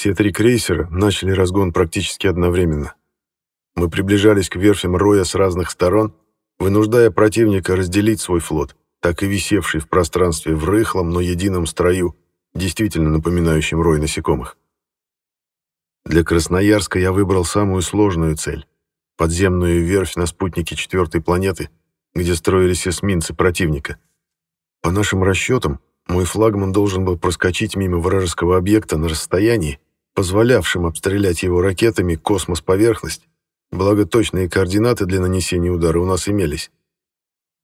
Все три крейсера начали разгон практически одновременно. Мы приближались к верфям Роя с разных сторон, вынуждая противника разделить свой флот, так и висевший в пространстве в рыхлом, но едином строю, действительно напоминающем рой насекомых. Для Красноярска я выбрал самую сложную цель — подземную верфь на спутнике четвертой планеты, где строились эсминцы противника. По нашим расчетам, мой флагман должен был проскочить мимо вражеского объекта на расстоянии, позволявшем обстрелять его ракетами космос-поверхность, благо точные координаты для нанесения удара у нас имелись.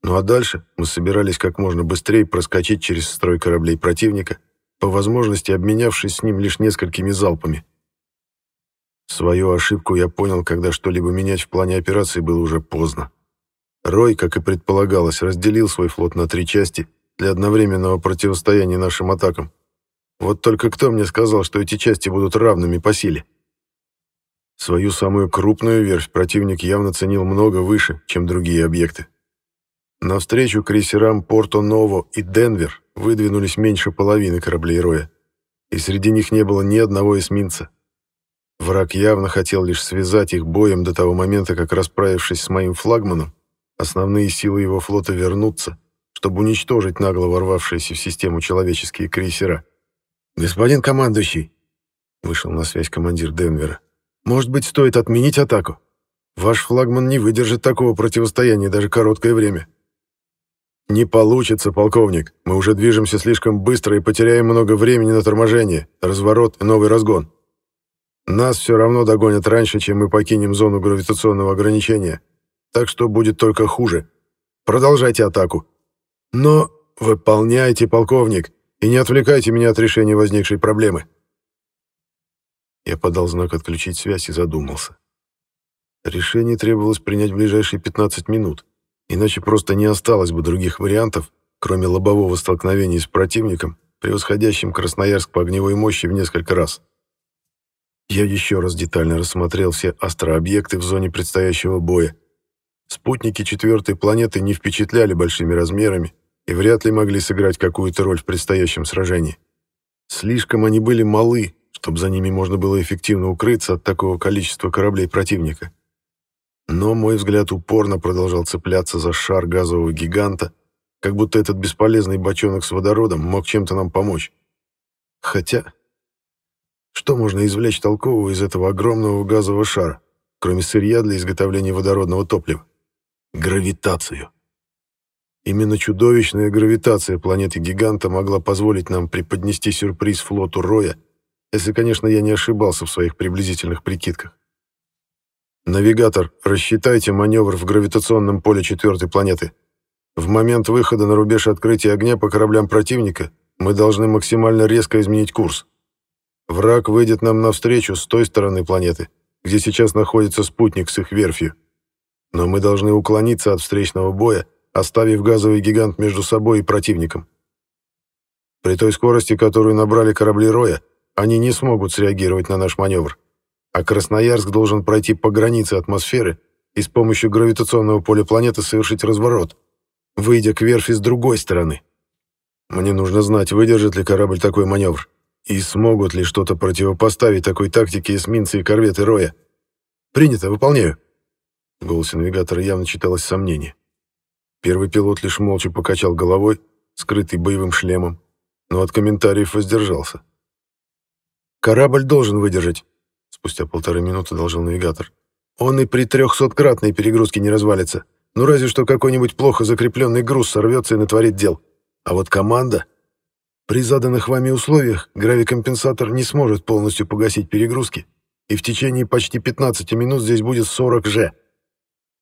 Ну а дальше мы собирались как можно быстрее проскочить через строй кораблей противника, по возможности обменявшись с ним лишь несколькими залпами. Свою ошибку я понял, когда что-либо менять в плане операции было уже поздно. Рой, как и предполагалось, разделил свой флот на три части для одновременного противостояния нашим атакам. Вот только кто мне сказал, что эти части будут равными по силе? Свою самую крупную верфь противник явно ценил много выше, чем другие объекты. Навстречу крейсерам Порто-Ново и Денвер выдвинулись меньше половины кораблей Роя, и среди них не было ни одного эсминца. Враг явно хотел лишь связать их боем до того момента, как, расправившись с моим флагманом, основные силы его флота вернутся, чтобы уничтожить нагло ворвавшиеся в систему человеческие крейсера. «Господин командующий!» — вышел на связь командир Денвера. «Может быть, стоит отменить атаку? Ваш флагман не выдержит такого противостояния даже короткое время». «Не получится, полковник. Мы уже движемся слишком быстро и потеряем много времени на торможение, разворот и новый разгон. Нас все равно догонят раньше, чем мы покинем зону гравитационного ограничения, так что будет только хуже. Продолжайте атаку. Но выполняйте, полковник, и не отвлекайте меня от решения возникшей проблемы». Я подал знак отключить связь и задумался. Решение требовалось принять в ближайшие 15 минут, иначе просто не осталось бы других вариантов, кроме лобового столкновения с противником, превосходящим Красноярск по огневой мощи в несколько раз. Я еще раз детально рассмотрел все астрообъекты в зоне предстоящего боя. Спутники четвертой планеты не впечатляли большими размерами и вряд ли могли сыграть какую-то роль в предстоящем сражении. Слишком они были малы, чтобы за ними можно было эффективно укрыться от такого количества кораблей противника. Но мой взгляд упорно продолжал цепляться за шар газового гиганта, как будто этот бесполезный бочонок с водородом мог чем-то нам помочь. Хотя что можно извлечь толкового из этого огромного газового шара, кроме сырья для изготовления водородного топлива? Гравитацию. Именно чудовищная гравитация планеты-гиганта могла позволить нам преподнести сюрприз флоту Роя, если, конечно, я не ошибался в своих приблизительных прикидках. «Навигатор, рассчитайте маневр в гравитационном поле четвертой планеты. В момент выхода на рубеж открытия огня по кораблям противника мы должны максимально резко изменить курс. Враг выйдет нам навстречу с той стороны планеты, где сейчас находится спутник с их верфью. Но мы должны уклониться от встречного боя, оставив газовый гигант между собой и противником. При той скорости, которую набрали корабли Роя, они не смогут среагировать на наш маневр. А Красноярск должен пройти по границе атмосферы и с помощью гравитационного поля планеты совершить разворот, выйдя к верфи с другой стороны. Мне нужно знать, выдержит ли корабль такой маневр. И смогут ли что-то противопоставить такой тактике эсминцы и корветы Роя? Принято, выполняю. В голосе навигатора явно читалось сомнение. Первый пилот лишь молча покачал головой, скрытый боевым шлемом, но от комментариев воздержался. «Корабль должен выдержать», — спустя полторы минуты должен навигатор. «Он и при трехсоткратной перегрузке не развалится. Ну разве что какой-нибудь плохо закрепленный груз сорвется и натворит дел. А вот команда...» При заданных вами условиях гравикомпенсатор не сможет полностью погасить перегрузки, и в течение почти 15 минут здесь будет 40 Ж.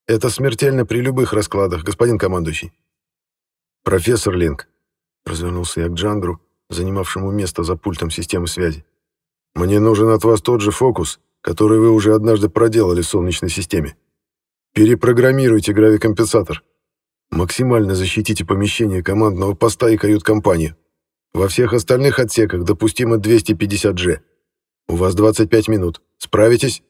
Это смертельно при любых раскладах, господин командующий. Профессор Линк, развернулся я к Джангру, занимавшему место за пультом системы связи. Мне нужен от вас тот же фокус, который вы уже однажды проделали в Солнечной системе. Перепрограммируйте гравикомпенсатор. Максимально защитите помещение командного поста и кают-компанию. Во всех остальных отсеках допустимо 250 G. У вас 25 минут. Справитесь?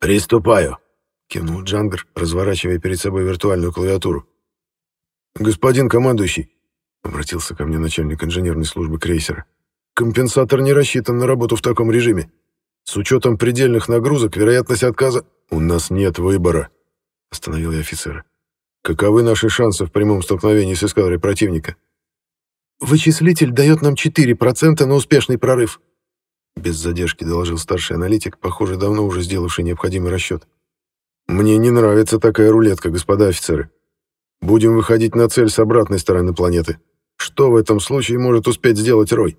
Приступаю, кивнул Джангр, разворачивая перед собой виртуальную клавиатуру. Господин командующий, обратился ко мне начальник инженерной службы крейсера. Компенсатор не рассчитан на работу в таком режиме. С учетом предельных нагрузок вероятность отказа... У нас нет выбора, остановил я офицера. Каковы наши шансы в прямом столкновении с эскадрой противника? Вычислитель дает нам 4% на успешный прорыв. Без задержки доложил старший аналитик, похоже, давно уже сделавший необходимый расчет. Мне не нравится такая рулетка, господа офицеры. Будем выходить на цель с обратной стороны планеты. Что в этом случае может успеть сделать Рой?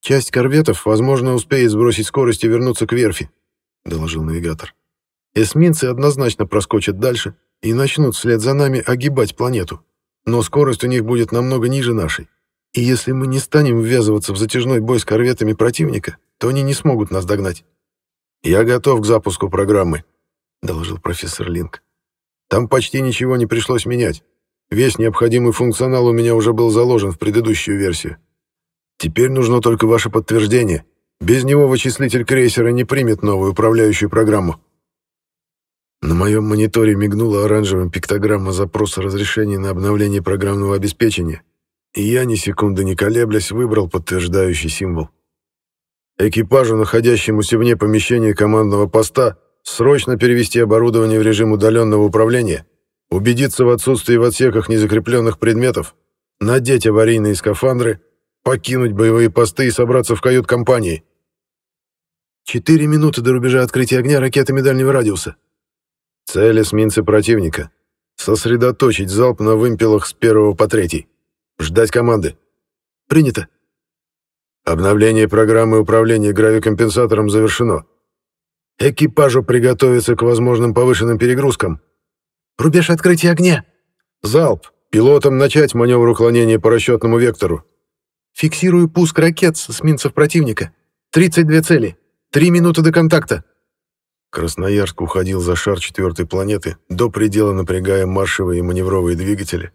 Часть корветов, возможно, успеет сбросить скорость и вернуться к верфи, доложил навигатор. Эсминцы однозначно проскочат дальше и начнут вслед за нами огибать планету. Но скорость у них будет намного ниже нашей. И если мы не станем ввязываться в затяжной бой с корветами противника, то они не смогут нас догнать. «Я готов к запуску программы», — доложил профессор Линк. «Там почти ничего не пришлось менять. Весь необходимый функционал у меня уже был заложен в предыдущую версию. Теперь нужно только ваше подтверждение. Без него вычислитель крейсера не примет новую управляющую программу». На моем мониторе мигнула оранжевым пиктограмма запроса разрешения на обновление программного обеспечения, и я, ни секунды не колеблясь, выбрал подтверждающий символ. Экипажу, находящемуся вне помещения командного поста, срочно перевести оборудование в режим удаленного управления, убедиться в отсутствии в отсеках незакрепленных предметов, надеть аварийные скафандры, покинуть боевые посты и собраться в кают-компании. Четыре минуты до рубежа открытия огня ракетами дальнего радиуса. Цель эсминцы противника. Сосредоточить залп на вымпелах с первого по третий. Ждать команды. Принято. Обновление программы управления гравикомпенсатором завершено. Экипажу приготовиться к возможным повышенным перегрузкам. Рубеж открытия огня. Залп. Пилотам начать маневр уклонения по расчетному вектору. Фиксирую пуск ракет с эсминцев противника. 32 цели. Три минуты до контакта. Красноярск уходил за шар четвертой планеты, до предела напрягая маршевые и маневровые двигатели,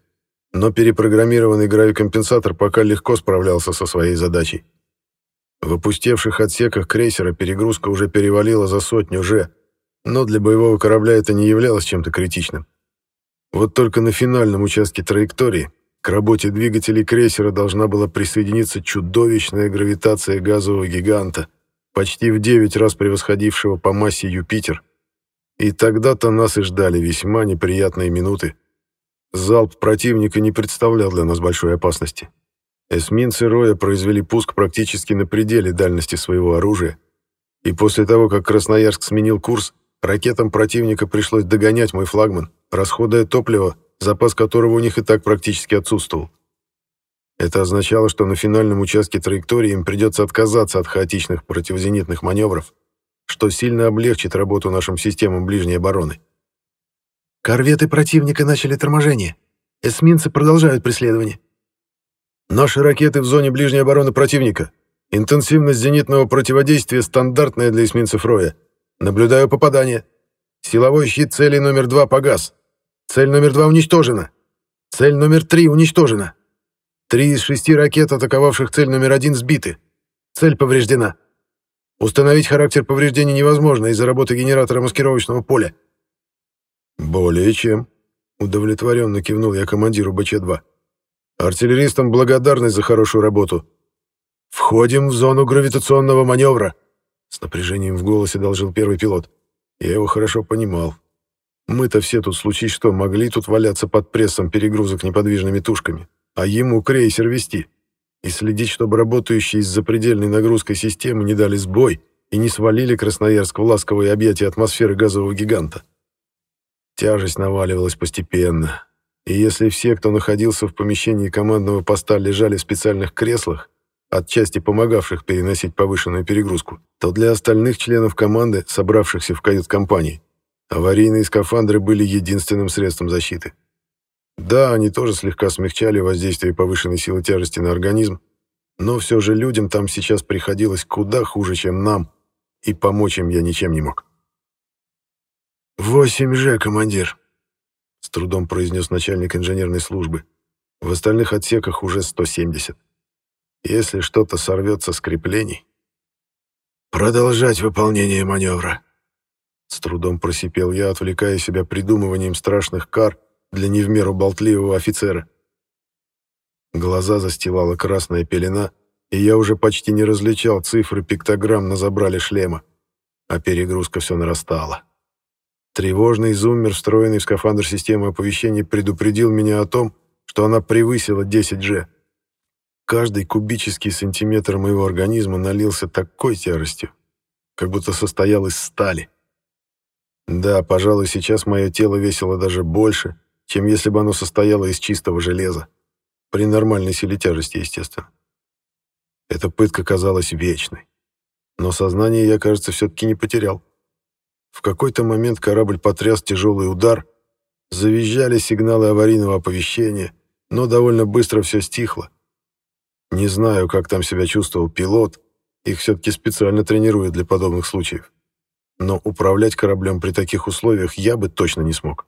но перепрограммированный гравикомпенсатор пока легко справлялся со своей задачей. В опустевших отсеках крейсера перегрузка уже перевалила за сотню же, но для боевого корабля это не являлось чем-то критичным. Вот только на финальном участке траектории к работе двигателей крейсера должна была присоединиться чудовищная гравитация газового гиганта, почти в 9 раз превосходившего по массе Юпитер. И тогда-то нас и ждали весьма неприятные минуты. Залп противника не представлял для нас большой опасности. Эсминцы Роя произвели пуск практически на пределе дальности своего оружия, и после того, как Красноярск сменил курс, ракетам противника пришлось догонять мой флагман, расходуя топливо, запас которого у них и так практически отсутствовал. Это означало, что на финальном участке траектории им придется отказаться от хаотичных противозенитных маневров, что сильно облегчит работу нашим системам ближней обороны. Корветы противника начали торможение. Эсминцы продолжают преследование. Наши ракеты в зоне ближней обороны противника. Интенсивность зенитного противодействия стандартная для эсминцев Роя. Наблюдаю попадание. Силовой щит цели номер два погас. Цель номер два уничтожена. Цель номер три уничтожена. Три из шести ракет, атаковавших цель номер один, сбиты. Цель повреждена. Установить характер повреждений невозможно из-за работы генератора маскировочного поля. «Более чем», — удовлетворенно кивнул я командиру БЧ-2. «Артиллеристам благодарность за хорошую работу. Входим в зону гравитационного маневра», — с напряжением в голосе должил первый пилот. Я его хорошо понимал. Мы-то все тут, случай что, могли тут валяться под прессом перегрузок неподвижными тушками а ему крейсер вести, и следить, чтобы работающие с запредельной нагрузкой системы не дали сбой и не свалили Красноярск в ласковые объятия атмосферы газового гиганта. Тяжесть наваливалась постепенно, и если все, кто находился в помещении командного поста, лежали в специальных креслах, отчасти помогавших переносить повышенную перегрузку, то для остальных членов команды, собравшихся в кают-компании, аварийные скафандры были единственным средством защиты. Да, они тоже слегка смягчали воздействие повышенной силы тяжести на организм, но все же людям там сейчас приходилось куда хуже, чем нам, и помочь им я ничем не мог. «Восемь же, командир», — с трудом произнес начальник инженерной службы. В остальных отсеках уже 170. Если что-то сорвется с креплений... «Продолжать выполнение маневра», — с трудом просипел я, отвлекая себя придумыванием страшных кар, для не в меру болтливого офицера. Глаза застилала красная пелена, и я уже почти не различал цифры пиктограмм на забрале шлема, а перегрузка все нарастала. Тревожный зуммер, встроенный в скафандр системы оповещений, предупредил меня о том, что она превысила 10G. Каждый кубический сантиметр моего организма налился такой тяжестью, как будто состоял из стали. Да, пожалуй, сейчас мое тело весило даже больше, чем если бы оно состояло из чистого железа. При нормальной силе тяжести, естественно. Эта пытка казалась вечной. Но сознание я, кажется, все-таки не потерял. В какой-то момент корабль потряс тяжелый удар, завизжали сигналы аварийного оповещения, но довольно быстро все стихло. Не знаю, как там себя чувствовал пилот, их все-таки специально тренируют для подобных случаев. Но управлять кораблем при таких условиях я бы точно не смог.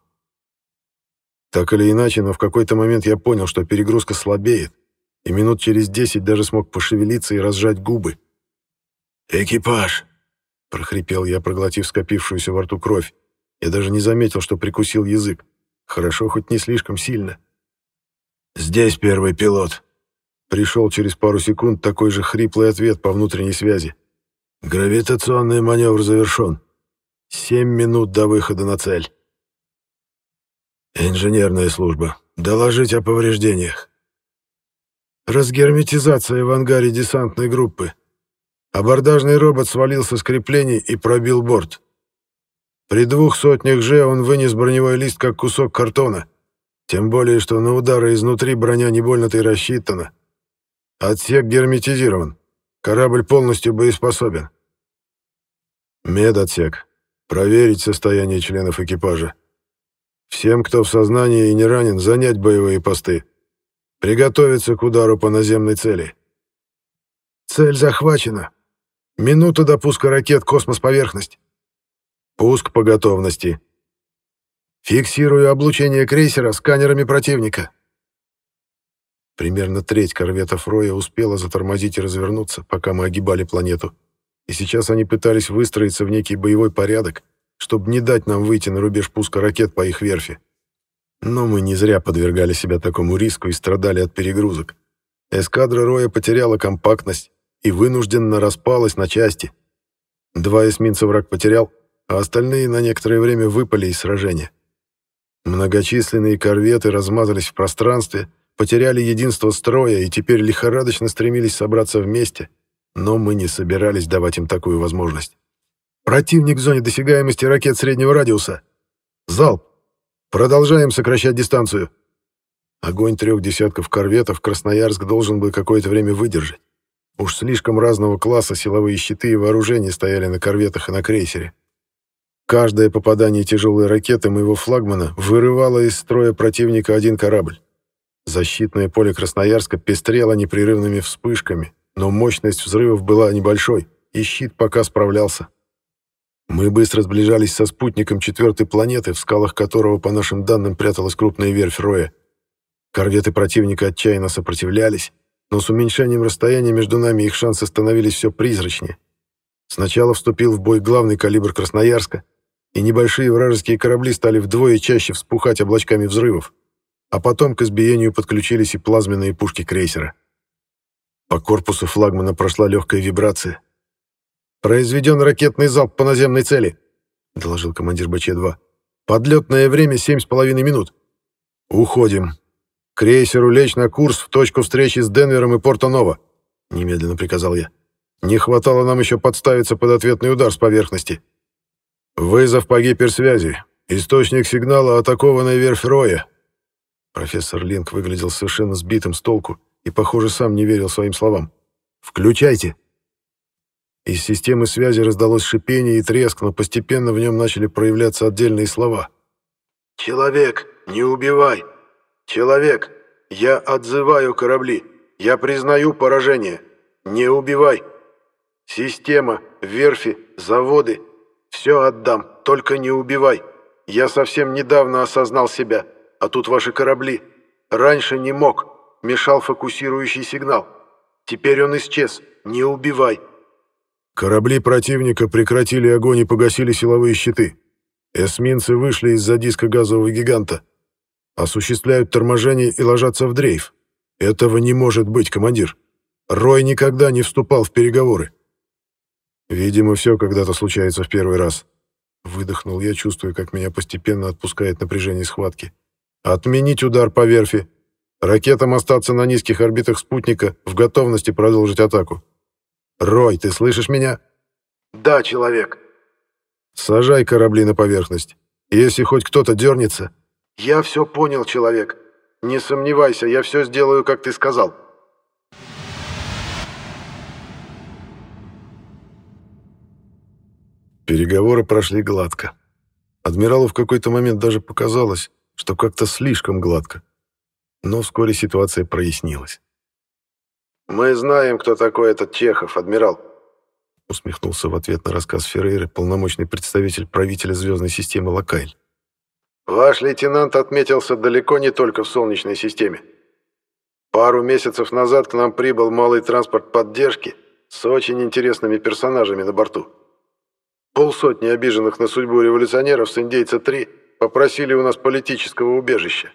Так или иначе, но в какой-то момент я понял, что перегрузка слабеет, и минут через десять даже смог пошевелиться и разжать губы. «Экипаж!» — прохрипел я, проглотив скопившуюся во рту кровь. Я даже не заметил, что прикусил язык. Хорошо, хоть не слишком сильно. «Здесь первый пилот», Пришел через пару секунд такой же хриплый ответ по внутренней связи. «Гравитационный маневр завершен. Семь минут до выхода на цель». «Инженерная служба. Доложить о повреждениях». «Разгерметизация в ангаре десантной группы. Абордажный робот свалился с креплений и пробил борт. При двух сотнях же он вынес броневой лист как кусок картона. Тем более, что на удары изнутри броня не больно-то и рассчитана. Отсек герметизирован. Корабль полностью боеспособен. Медотсек. Проверить состояние членов экипажа. Всем, кто в сознании и не ранен, занять боевые посты. Приготовиться к удару по наземной цели. Цель захвачена. Минута до пуска ракет космос-поверхность. Пуск по готовности. Фиксирую облучение крейсера сканерами противника. Примерно треть корветов Роя успела затормозить и развернуться, пока мы огибали планету. И сейчас они пытались выстроиться в некий боевой порядок, чтобы не дать нам выйти на рубеж пуска ракет по их верфи. Но мы не зря подвергали себя такому риску и страдали от перегрузок. Эскадра Роя потеряла компактность и вынужденно распалась на части. Два эсминца враг потерял, а остальные на некоторое время выпали из сражения. Многочисленные корветы размазались в пространстве, потеряли единство строя и теперь лихорадочно стремились собраться вместе, но мы не собирались давать им такую возможность. Противник в зоне досягаемости ракет среднего радиуса. Залп. Продолжаем сокращать дистанцию. Огонь трех десятков корветов Красноярск должен был какое-то время выдержать. Уж слишком разного класса силовые щиты и вооружения стояли на корветах и на крейсере. Каждое попадание тяжелой ракеты моего флагмана вырывало из строя противника один корабль. Защитное поле Красноярска пестрело непрерывными вспышками, но мощность взрывов была небольшой, и щит пока справлялся. Мы быстро сближались со спутником четвертой планеты, в скалах которого, по нашим данным, пряталась крупная верфь Роя. Корветы противника отчаянно сопротивлялись, но с уменьшением расстояния между нами их шансы становились все призрачнее. Сначала вступил в бой главный калибр Красноярска, и небольшие вражеские корабли стали вдвое чаще вспухать облачками взрывов а потом к избиению подключились и плазменные пушки крейсера. По корпусу флагмана прошла легкая вибрация. «Произведен ракетный залп по наземной цели», — доложил командир БЧ-2. «Подлетное время семь с половиной минут». «Уходим. Крейсеру лечь на курс в точку встречи с Денвером и Порто-Ново», — немедленно приказал я. «Не хватало нам еще подставиться под ответный удар с поверхности». «Вызов по гиперсвязи. Источник сигнала — атакованная верфь Роя. Профессор Линк выглядел совершенно сбитым с толку и, похоже, сам не верил своим словам. «Включайте!» Из системы связи раздалось шипение и треск, но постепенно в нем начали проявляться отдельные слова. «Человек, не убивай! Человек, я отзываю корабли! Я признаю поражение! Не убивай! Система, верфи, заводы — все отдам, только не убивай! Я совсем недавно осознал себя!» а тут ваши корабли. Раньше не мог, мешал фокусирующий сигнал. Теперь он исчез. Не убивай». Корабли противника прекратили огонь и погасили силовые щиты. Эсминцы вышли из-за диска газового гиганта. Осуществляют торможение и ложатся в дрейф. Этого не может быть, командир. Рой никогда не вступал в переговоры. Видимо, все когда-то случается в первый раз. Выдохнул я, чувствуя, как меня постепенно отпускает напряжение схватки. Отменить удар по верфи. Ракетам остаться на низких орбитах спутника в готовности продолжить атаку. Рой, ты слышишь меня? Да, человек. Сажай корабли на поверхность. Если хоть кто-то дернется... Я все понял, человек. Не сомневайся, я все сделаю, как ты сказал. Переговоры прошли гладко. Адмиралу в какой-то момент даже показалось, что как-то слишком гладко. Но вскоре ситуация прояснилась. «Мы знаем, кто такой этот Чехов, адмирал», усмехнулся в ответ на рассказ Феррейры полномочный представитель правителя звездной системы Лакайль. «Ваш лейтенант отметился далеко не только в Солнечной системе. Пару месяцев назад к нам прибыл малый транспорт поддержки с очень интересными персонажами на борту. Полсотни обиженных на судьбу революционеров с «Индейца-3» попросили у нас политического убежища.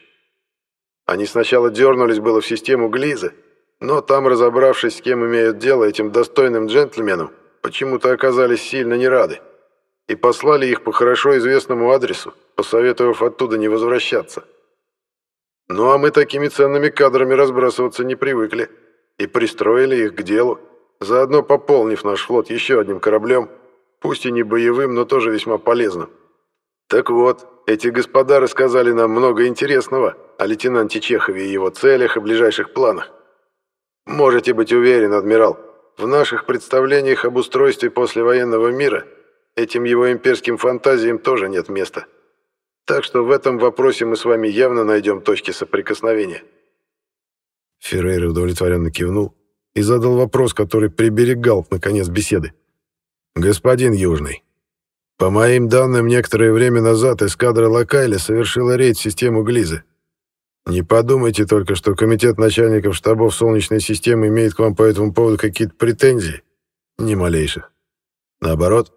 Они сначала дернулись было в систему Глиза, но там, разобравшись, с кем имеют дело этим достойным джентльменам, почему-то оказались сильно не рады и послали их по хорошо известному адресу, посоветовав оттуда не возвращаться. Ну а мы такими ценными кадрами разбрасываться не привыкли и пристроили их к делу, заодно пополнив наш флот еще одним кораблем – пусть и не боевым, но тоже весьма полезным. Так вот, эти господа рассказали нам много интересного о лейтенанте Чехове и его целях и ближайших планах. Можете быть уверены, адмирал, в наших представлениях об устройстве послевоенного мира этим его имперским фантазиям тоже нет места. Так что в этом вопросе мы с вами явно найдем точки соприкосновения». Феррейра удовлетворенно кивнул и задал вопрос, который приберегал наконец беседы. «Господин Южный, по моим данным, некоторое время назад эскадра Локайля совершила рейд в систему Глизы. Не подумайте только, что комитет начальников штабов Солнечной системы имеет к вам по этому поводу какие-то претензии. Ни малейших. Наоборот,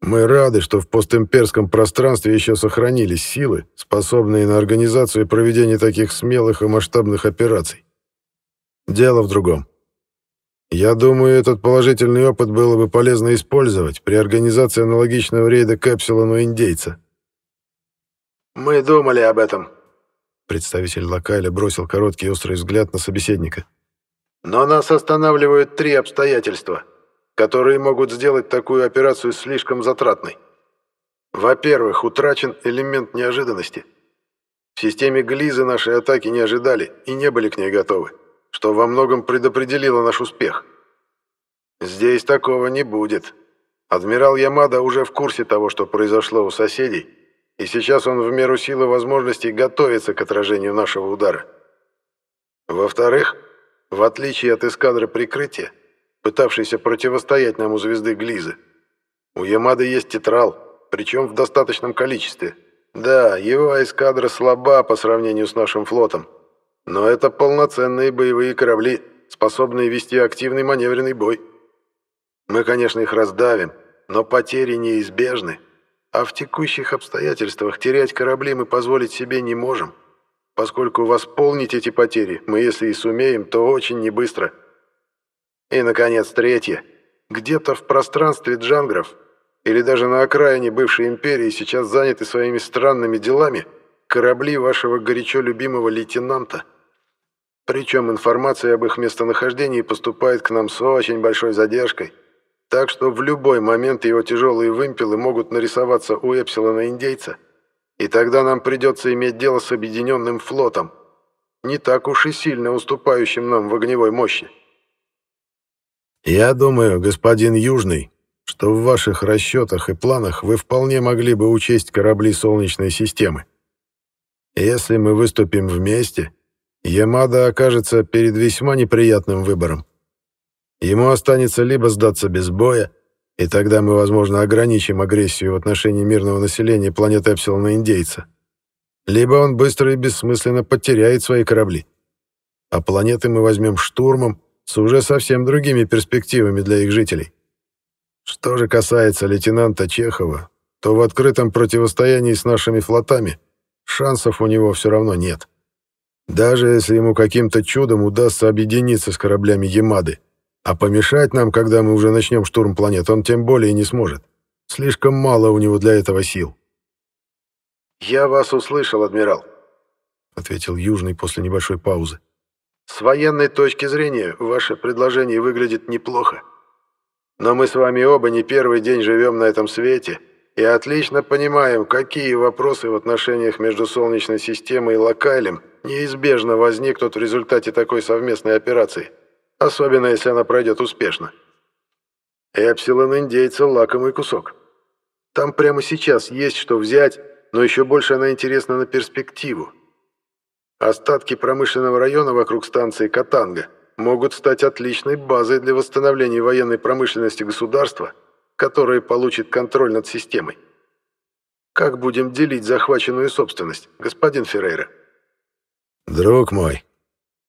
мы рады, что в постимперском пространстве еще сохранились силы, способные на организацию и проведение таких смелых и масштабных операций. Дело в другом. Я думаю, этот положительный опыт было бы полезно использовать при организации аналогичного рейда к Эпсилону Индейца. «Мы думали об этом», — представитель Локаля бросил короткий острый взгляд на собеседника. «Но нас останавливают три обстоятельства, которые могут сделать такую операцию слишком затратной. Во-первых, утрачен элемент неожиданности. В системе Глизы наши атаки не ожидали и не были к ней готовы что во многом предопределило наш успех. Здесь такого не будет. Адмирал Ямада уже в курсе того, что произошло у соседей, и сейчас он в меру силы возможностей готовится к отражению нашего удара. Во-вторых, в отличие от эскадры прикрытия, пытавшейся противостоять нам у звезды Глизы, у Ямады есть тетрал, причем в достаточном количестве. Да, его эскадра слаба по сравнению с нашим флотом, но это полноценные боевые корабли, способные вести активный маневренный бой. Мы, конечно, их раздавим, но потери неизбежны. А в текущих обстоятельствах терять корабли мы позволить себе не можем, поскольку восполнить эти потери мы, если и сумеем, то очень небыстро. И, наконец, третье. Где-то в пространстве джангров или даже на окраине бывшей империи сейчас заняты своими странными делами корабли вашего горячо любимого лейтенанта – причем информация об их местонахождении поступает к нам с очень большой задержкой, так что в любой момент его тяжелые вымпелы могут нарисоваться у Эпсилона-индейца, и тогда нам придется иметь дело с объединенным флотом, не так уж и сильно уступающим нам в огневой мощи. «Я думаю, господин Южный, что в ваших расчетах и планах вы вполне могли бы учесть корабли Солнечной системы. Если мы выступим вместе, Ямада окажется перед весьма неприятным выбором. Ему останется либо сдаться без боя, и тогда мы, возможно, ограничим агрессию в отношении мирного населения планеты Эпсилона-Индейца, либо он быстро и бессмысленно потеряет свои корабли. А планеты мы возьмем штурмом с уже совсем другими перспективами для их жителей. Что же касается лейтенанта Чехова, то в открытом противостоянии с нашими флотами шансов у него все равно нет. Даже если ему каким-то чудом удастся объединиться с кораблями Ямады А помешать нам, когда мы уже начнем штурм планет, он тем более не сможет. Слишком мало у него для этого сил. «Я вас услышал, адмирал», — ответил Южный после небольшой паузы. «С военной точки зрения ваше предложение выглядит неплохо. Но мы с вами оба не первый день живем на этом свете и отлично понимаем, какие вопросы в отношениях между Солнечной системой и Локалем неизбежно возникнут в результате такой совместной операции, особенно если она пройдет успешно. Эпсилон индейца – лакомый кусок. Там прямо сейчас есть что взять, но еще больше она интересна на перспективу. Остатки промышленного района вокруг станции Катанга – могут стать отличной базой для восстановления военной промышленности государства, которое получит контроль над системой. Как будем делить захваченную собственность, господин Феррейра? Друг мой,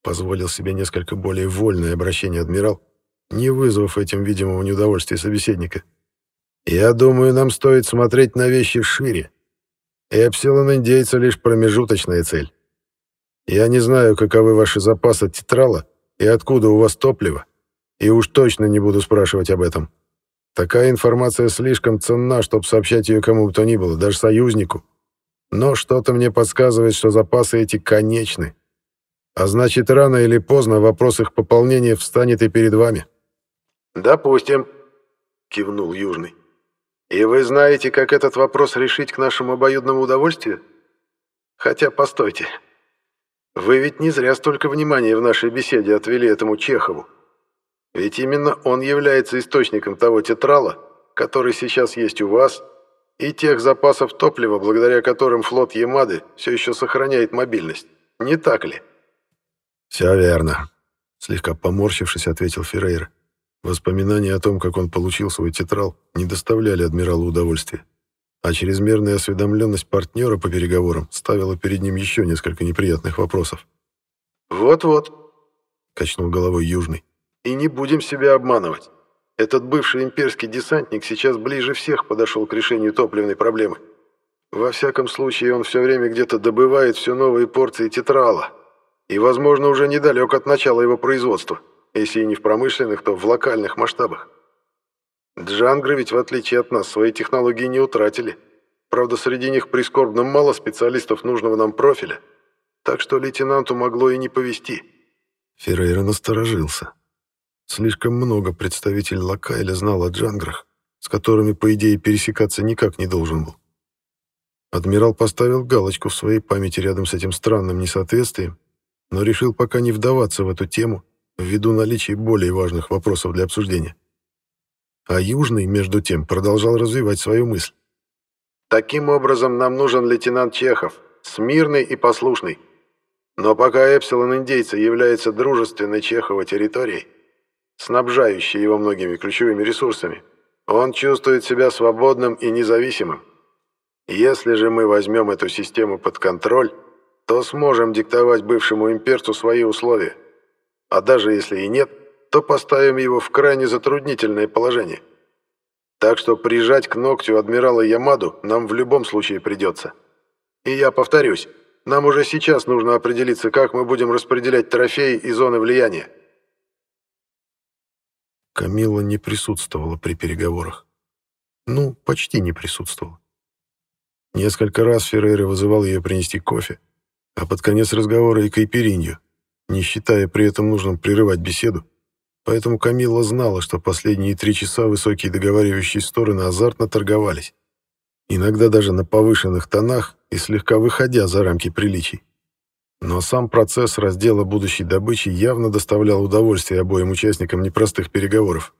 позволил себе несколько более вольное обращение адмирал, не вызвав этим видимого неудовольствия собеседника. Я думаю, нам стоит смотреть на вещи шире. Эпсилон индейца лишь промежуточная цель. Я не знаю, каковы ваши запасы тетрала, и откуда у вас топливо, и уж точно не буду спрашивать об этом. Такая информация слишком ценна, чтобы сообщать ее кому бы то ни было, даже союзнику. Но что-то мне подсказывает, что запасы эти конечны. А значит, рано или поздно вопрос их пополнения встанет и перед вами. «Допустим», — кивнул Южный. «И вы знаете, как этот вопрос решить к нашему обоюдному удовольствию? Хотя, постойте, вы ведь не зря столько внимания в нашей беседе отвели этому Чехову. Ведь именно он является источником того тетрала, который сейчас есть у вас, и тех запасов топлива, благодаря которым флот Ямады все еще сохраняет мобильность. Не так ли? «Все верно», — слегка поморщившись, ответил Феррейра. Воспоминания о том, как он получил свой тетрал, не доставляли адмиралу удовольствия а чрезмерная осведомленность партнера по переговорам ставила перед ним еще несколько неприятных вопросов. «Вот-вот», — качнул головой Южный, — «и не будем себя обманывать. Этот бывший имперский десантник сейчас ближе всех подошел к решению топливной проблемы. Во всяком случае, он все время где-то добывает все новые порции тетрала, и, возможно, уже недалек от начала его производства, если и не в промышленных, то в локальных масштабах. Джангры ведь, в отличие от нас, свои технологии не утратили. Правда, среди них прискорбно мало специалистов нужного нам профиля. Так что лейтенанту могло и не повезти. Феррейра насторожился. Слишком много представителей Лакайля знал о джанграх, с которыми, по идее, пересекаться никак не должен был. Адмирал поставил галочку в своей памяти рядом с этим странным несоответствием, но решил пока не вдаваться в эту тему ввиду наличия более важных вопросов для обсуждения. А Южный, между тем, продолжал развивать свою мысль. «Таким образом, нам нужен лейтенант Чехов, смирный и послушный. Но пока Эпсилон индейца является дружественной Чехова территорией, снабжающей его многими ключевыми ресурсами, он чувствует себя свободным и независимым. Если же мы возьмем эту систему под контроль, то сможем диктовать бывшему имперцу свои условия. А даже если и нет, то поставим его в крайне затруднительное положение. Так что прижать к ногтю адмирала Ямаду нам в любом случае придется. И я повторюсь, нам уже сейчас нужно определиться, как мы будем распределять трофеи и зоны влияния. Камила не присутствовала при переговорах. Ну, почти не присутствовала. Несколько раз Феррейра вызывал ее принести кофе, а под конец разговора и кайперинью, не считая при этом нужным прерывать беседу, Поэтому Камилла знала, что последние три часа высокие договаривающие стороны азартно торговались. Иногда даже на повышенных тонах и слегка выходя за рамки приличий. Но сам процесс раздела будущей добычи явно доставлял удовольствие обоим участникам непростых переговоров.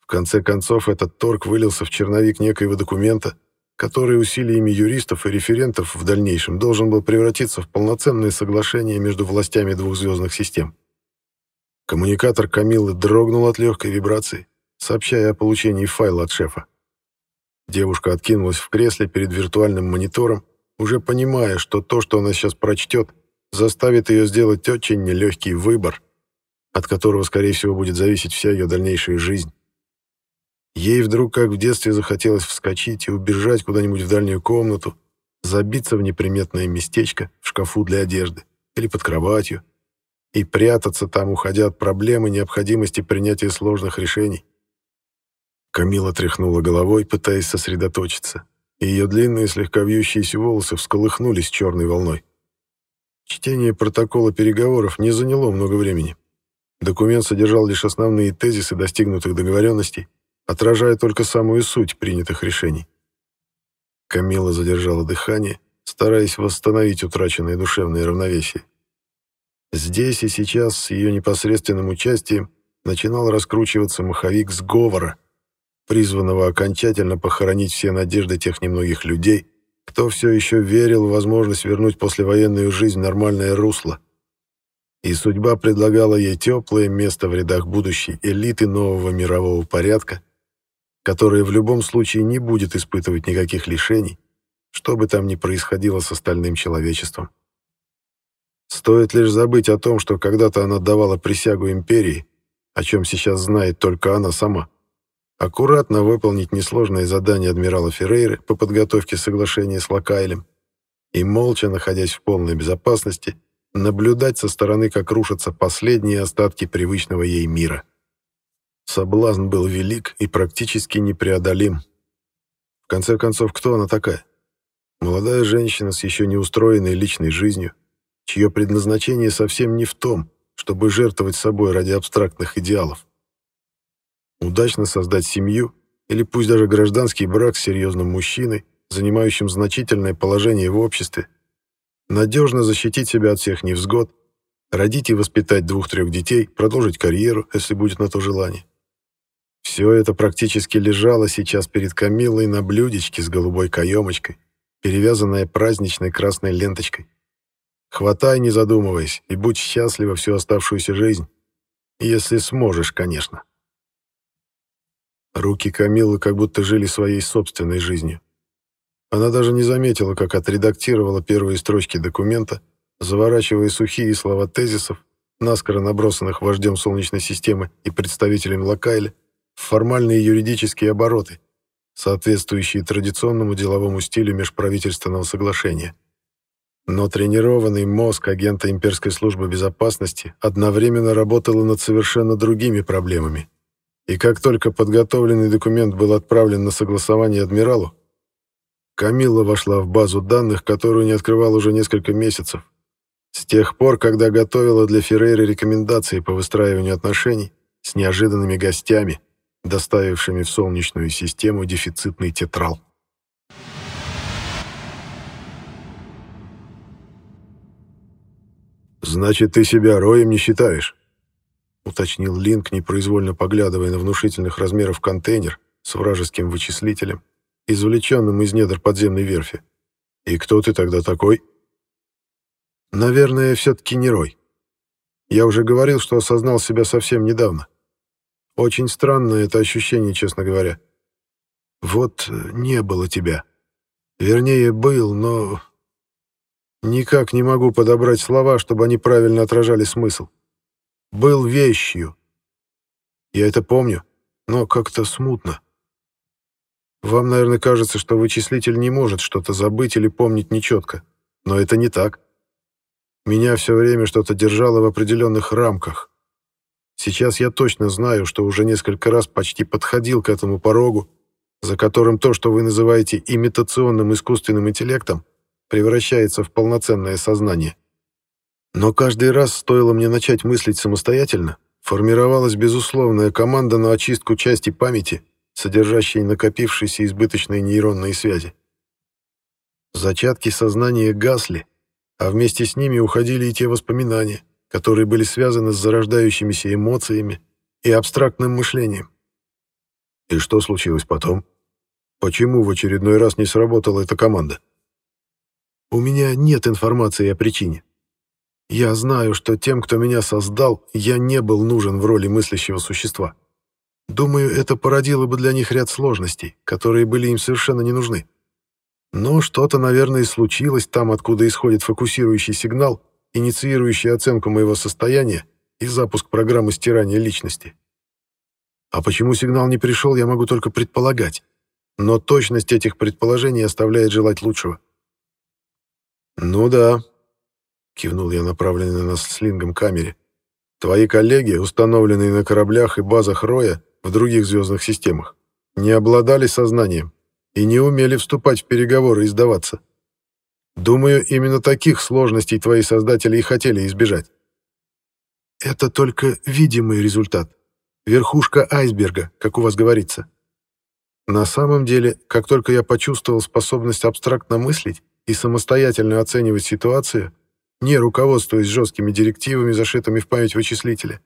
В конце концов, этот торг вылился в черновик некоего документа, который усилиями юристов и референтов в дальнейшем должен был превратиться в полноценное соглашение между властями двух звездных систем. Коммуникатор Камиллы дрогнул от легкой вибрации, сообщая о получении файла от шефа. Девушка откинулась в кресле перед виртуальным монитором, уже понимая, что то, что она сейчас прочтет, заставит ее сделать очень нелегкий выбор, от которого, скорее всего, будет зависеть вся ее дальнейшая жизнь. Ей вдруг, как в детстве, захотелось вскочить и убежать куда-нибудь в дальнюю комнату, забиться в неприметное местечко в шкафу для одежды или под кроватью, и прятаться там, уходя от проблемы необходимости принятия сложных решений. Камила тряхнула головой, пытаясь сосредоточиться, и ее длинные слегка вьющиеся волосы всколыхнулись черной волной. Чтение протокола переговоров не заняло много времени. Документ содержал лишь основные тезисы достигнутых договоренностей, отражая только самую суть принятых решений. Камила задержала дыхание, стараясь восстановить утраченное душевное равновесие. Здесь и сейчас с ее непосредственным участием начинал раскручиваться маховик сговора, призванного окончательно похоронить все надежды тех немногих людей, кто все еще верил в возможность вернуть послевоенную жизнь в нормальное русло. И судьба предлагала ей теплое место в рядах будущей элиты нового мирового порядка, которая в любом случае не будет испытывать никаких лишений, что бы там ни происходило с остальным человечеством. Стоит лишь забыть о том, что когда-то она давала присягу империи, о чем сейчас знает только она сама. Аккуратно выполнить несложное задание адмирала Феррейры по подготовке соглашения с Лакайлем и, молча находясь в полной безопасности, наблюдать со стороны, как рушатся последние остатки привычного ей мира. Соблазн был велик и практически непреодолим. В конце концов, кто она такая? Молодая женщина с еще не устроенной личной жизнью, чье предназначение совсем не в том, чтобы жертвовать собой ради абстрактных идеалов. Удачно создать семью или пусть даже гражданский брак с серьезным мужчиной, занимающим значительное положение в обществе, надежно защитить себя от всех невзгод, родить и воспитать двух-трех детей, продолжить карьеру, если будет на то желание. Все это практически лежало сейчас перед Камиллой на блюдечке с голубой каемочкой, перевязанная праздничной красной ленточкой. Хватай, не задумываясь, и будь счастлива всю оставшуюся жизнь. Если сможешь, конечно. Руки Камиллы как будто жили своей собственной жизнью. Она даже не заметила, как отредактировала первые строчки документа, заворачивая сухие слова тезисов, наскоро набросанных вождем Солнечной системы и представителем Лакайля, формальные юридические обороты, соответствующие традиционному деловому стилю межправительственного соглашения. Но тренированный мозг агента имперской службы безопасности одновременно работал над совершенно другими проблемами. И как только подготовленный документ был отправлен на согласование адмиралу, Камилла вошла в базу данных, которую не открывал уже несколько месяцев. С тех пор, когда готовила для Феррейра рекомендации по выстраиванию отношений с неожиданными гостями, доставившими в Солнечную систему дефицитный тетрал. «Значит, ты себя роем не считаешь?» — уточнил Линк, непроизвольно поглядывая на внушительных размеров контейнер с вражеским вычислителем, извлеченным из недр подземной верфи. «И кто ты тогда такой?» «Наверное, все-таки не Рой. Я уже говорил, что осознал себя совсем недавно. Очень странное это ощущение, честно говоря. Вот э, не было тебя. Вернее, был, но... Никак не могу подобрать слова, чтобы они правильно отражали смысл. Был вещью. Я это помню, но как-то смутно. Вам, наверное, кажется, что вычислитель не может что-то забыть или помнить нечетко. Но это не так. Меня все время что-то держало в определенных рамках. Сейчас я точно знаю, что уже несколько раз почти подходил к этому порогу, за которым то, что вы называете имитационным искусственным интеллектом, превращается в полноценное сознание. Но каждый раз стоило мне начать мыслить самостоятельно, формировалась безусловная команда на очистку части памяти, содержащей накопившиеся избыточные нейронные связи. Зачатки сознания гасли, а вместе с ними уходили и те воспоминания, которые были связаны с зарождающимися эмоциями и абстрактным мышлением. И что случилось потом? Почему в очередной раз не сработала эта команда? У меня нет информации о причине. Я знаю, что тем, кто меня создал, я не был нужен в роли мыслящего существа. Думаю, это породило бы для них ряд сложностей, которые были им совершенно не нужны. Но что-то, наверное, случилось там, откуда исходит фокусирующий сигнал, инициирующий оценку моего состояния и запуск программы стирания личности. А почему сигнал не пришел, я могу только предполагать. Но точность этих предположений оставляет желать лучшего. «Ну да», — кивнул я направленный на слингом камере. Твои коллеги, установленные на кораблях и базах Роя в других звездных системах, не обладали сознанием и не умели вступать в переговоры и сдаваться. Думаю, именно таких сложностей твои создатели и хотели избежать. Это только видимый результат. Верхушка айсберга, как у вас говорится. На самом деле, как только я почувствовал способность абстрактно мыслить и самостоятельно оценивать ситуацию, не руководствуясь жесткими директивами, зашитыми в память вычислителя,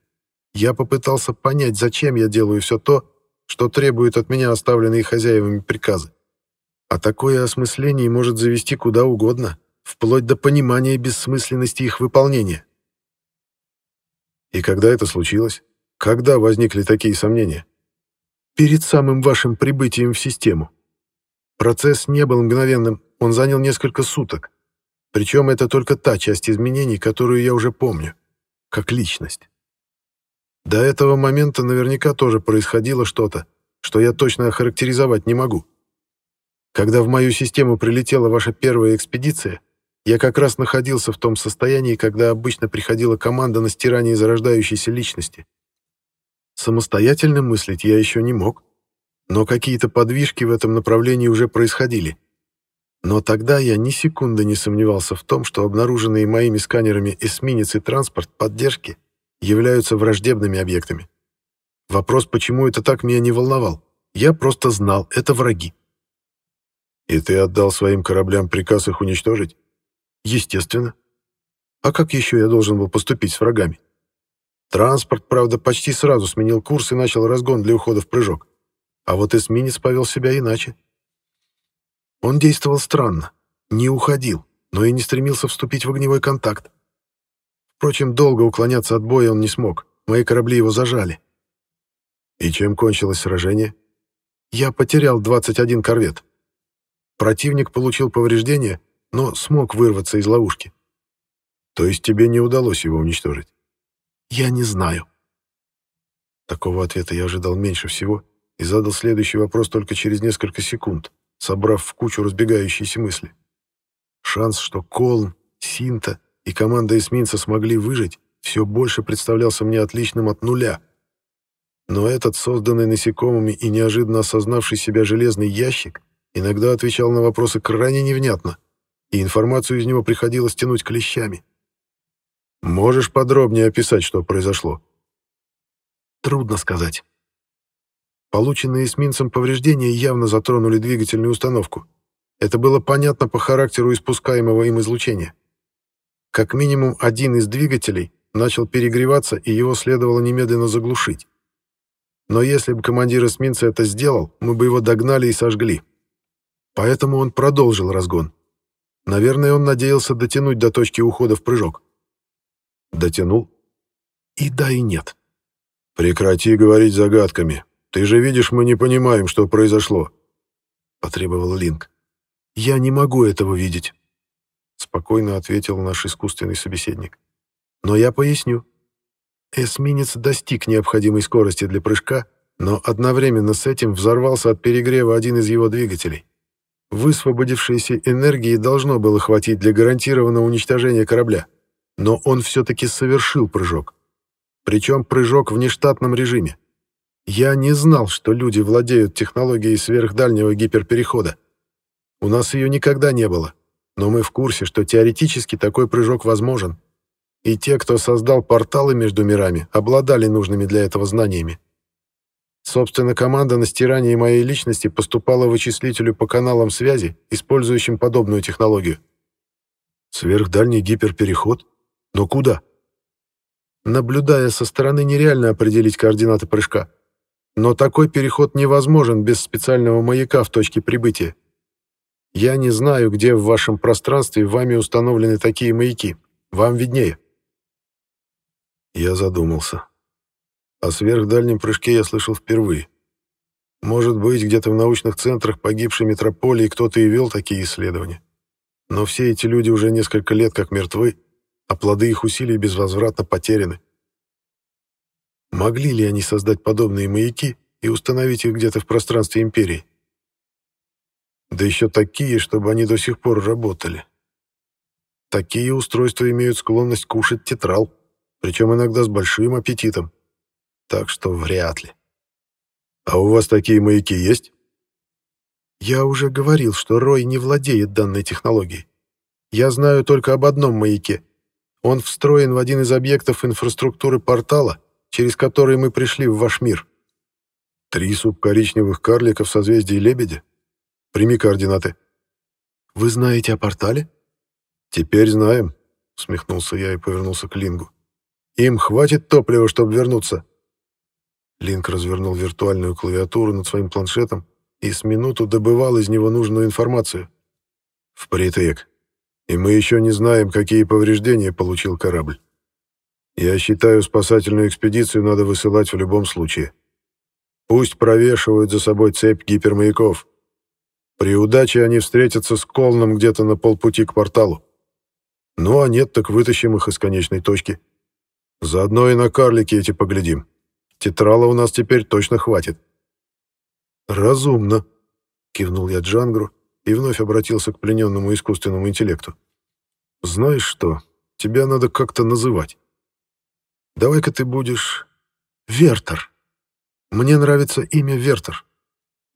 я попытался понять, зачем я делаю все то, что требует от меня оставленные хозяевами приказы. А такое осмысление может завести куда угодно, вплоть до понимания бессмысленности их выполнения. И когда это случилось? Когда возникли такие сомнения? Перед самым вашим прибытием в систему. Процесс не был мгновенным, он занял несколько суток. Причем это только та часть изменений, которую я уже помню, как личность. До этого момента наверняка тоже происходило что-то, что я точно охарактеризовать не могу. Когда в мою систему прилетела ваша первая экспедиция, я как раз находился в том состоянии, когда обычно приходила команда на стирание зарождающейся личности. Самостоятельно мыслить я еще не мог, но какие-то подвижки в этом направлении уже происходили. Но тогда я ни секунды не сомневался в том, что обнаруженные моими сканерами эсминец и транспорт поддержки являются враждебными объектами. Вопрос, почему это так, меня не волновал. Я просто знал, это враги. И ты отдал своим кораблям приказ их уничтожить? Естественно. А как еще я должен был поступить с врагами? Транспорт, правда, почти сразу сменил курс и начал разгон для ухода в прыжок. А вот эсминец повел себя иначе. Он действовал странно, не уходил, но и не стремился вступить в огневой контакт. Впрочем, долго уклоняться от боя он не смог, мои корабли его зажали. И чем кончилось сражение? Я потерял 21 корвет. Противник получил повреждения, но смог вырваться из ловушки. То есть тебе не удалось его уничтожить? Я не знаю. Такого ответа я ожидал меньше всего и задал следующий вопрос только через несколько секунд, собрав в кучу разбегающиеся мысли. Шанс, что Колм, Синта и команда эсминца смогли выжить, все больше представлялся мне отличным от нуля. Но этот, созданный насекомыми и неожиданно осознавший себя железный ящик, иногда отвечал на вопросы крайне невнятно — и информацию из него приходилось тянуть клещами. Можешь подробнее описать, что произошло? Трудно сказать. Полученные эсминцем повреждения явно затронули двигательную установку. Это было понятно по характеру испускаемого им излучения. Как минимум один из двигателей начал перегреваться, и его следовало немедленно заглушить. Но если бы командир эсминца это сделал, мы бы его догнали и сожгли. Поэтому он продолжил разгон. Наверное, он надеялся дотянуть до точки ухода в прыжок. Дотянул? И да, и нет. «Прекрати говорить загадками. Ты же видишь, мы не понимаем, что произошло», — потребовал Линк. «Я не могу этого видеть», — спокойно ответил наш искусственный собеседник. «Но я поясню. Эсминец достиг необходимой скорости для прыжка, но одновременно с этим взорвался от перегрева один из его двигателей. Высвободившейся энергии должно было хватить для гарантированного уничтожения корабля, но он все-таки совершил прыжок. Причем прыжок в нештатном режиме. Я не знал, что люди владеют технологией сверхдальнего гиперперехода. У нас ее никогда не было, но мы в курсе, что теоретически такой прыжок возможен. И те, кто создал порталы между мирами, обладали нужными для этого знаниями. Собственно, команда на стирание моей личности поступала вычислителю по каналам связи, использующим подобную технологию. Сверхдальний гиперпереход? Но куда? Наблюдая со стороны, нереально определить координаты прыжка. Но такой переход невозможен без специального маяка в точке прибытия. Я не знаю, где в вашем пространстве вами установлены такие маяки. Вам виднее. Я задумался. О сверхдальнем прыжке я слышал впервые. Может быть, где-то в научных центрах погибшей метрополии кто-то и вел такие исследования. Но все эти люди уже несколько лет как мертвы, а плоды их усилий безвозвратно потеряны. Могли ли они создать подобные маяки и установить их где-то в пространстве Империи? Да еще такие, чтобы они до сих пор работали. Такие устройства имеют склонность кушать тетрал, причем иногда с большим аппетитом. Так что вряд ли. А у вас такие маяки есть? Я уже говорил, что Рой не владеет данной технологией. Я знаю только об одном маяке. Он встроен в один из объектов инфраструктуры портала, через который мы пришли в ваш мир. Три субкоричневых карлика в созвездии Лебедя? Прими координаты. Вы знаете о портале? Теперь знаем, усмехнулся я и повернулся к Лингу. Им хватит топлива, чтобы вернуться. Линк развернул виртуальную клавиатуру над своим планшетом и с минуту добывал из него нужную информацию. Впритык. И мы еще не знаем, какие повреждения получил корабль. Я считаю, спасательную экспедицию надо высылать в любом случае. Пусть провешивают за собой цепь гипермаяков. При удаче они встретятся с Колном где-то на полпути к порталу. Ну а нет, так вытащим их из конечной точки. Заодно и на карлики эти поглядим. Тетрала у нас теперь точно хватит. «Разумно», — кивнул я Джангру и вновь обратился к плененному искусственному интеллекту. «Знаешь что, тебя надо как-то называть. Давай-ка ты будешь... Вертер. Мне нравится имя Вертер.